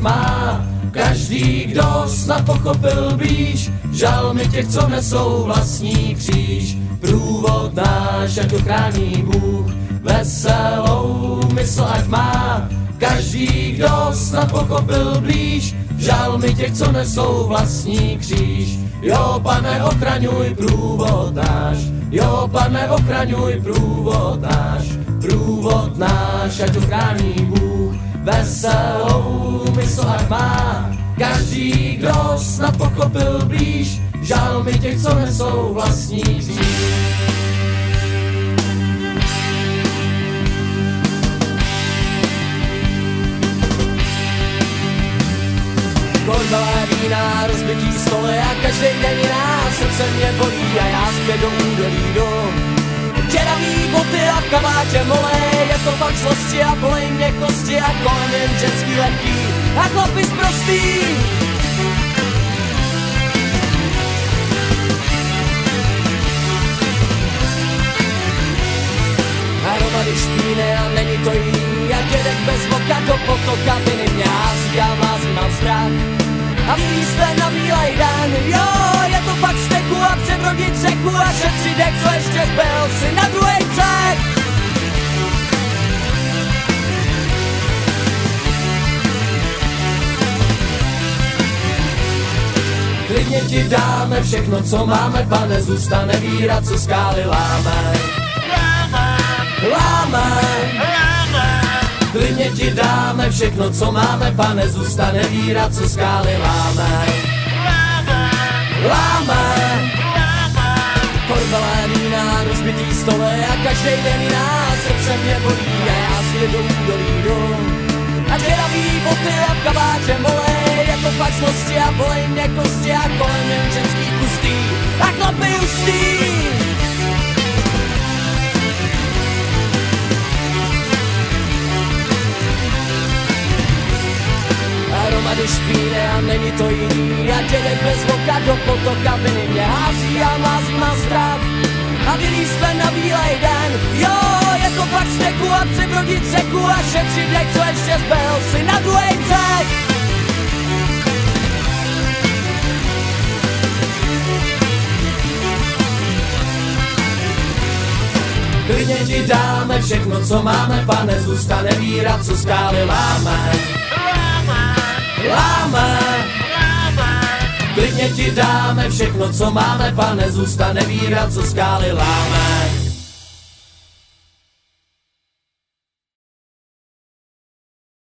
má. Každý, kdo snad pochopil blíž, žalmy těch, co nesou vlastní kříž. Průvod náš, ať ochrání Bůh, veselou mysl ať má. Každý, kdo snad pochopil blíž, žalmy těch, co nesou vlastní kříž. Jo, pane, ochraňuj průvod náš, jo, pane, ochraňuj průvod náš, průvod náš, ať ochrání Bůh, veselou mysl ať má. Každý, kdo snad pochopil blíž, žalmy těch, co nesou vlastní kříž. Korbalé vína, rozbitý stole a každý den jiná Srdce mě bolí a já zpět do údolí Děravý boty a v kabátě mole Je to fakt zlosti a bolej mě kosti A kolem jen ženský lehký a chlapy prostý. Hromady špíny a není to jiný Jak dědek bez voka do potoka viny mě hází a mází mám strach. A jste na bílej den, jo, je to fakt steku a přebrodit řeku A šetřit dek, co ještě zbyl si na druhý Klidně ti dáme všechno, co máme, pane, zůstane víra, co skály láme láme. Klidně ti dáme všechno, co máme, pane, zůstane víra, co skály láme. Láme. Korbelé vína, rozbitý stole a každý den jiná, srdce mě bolí a já si do údolí jdu. A děravý boty a v kabátě zlosti a bolej mě kosti a kolem jen ženský kustý. A chlapy ustý. hromady špíne a není to jiný A dědek bez voka do potoka viny mě hází a mází má strach. A vylí jsme na bílej den. Jo, je to fakt steku a přebrodit řeku A šetřit dek, co ještě zbyl si na druhý Klidně ti dáme všechno, co máme, pane, zůstane víra, co skály láme láme. Klidně ti dáme všechno, co máme, pane, zůstane víra, co skály láme.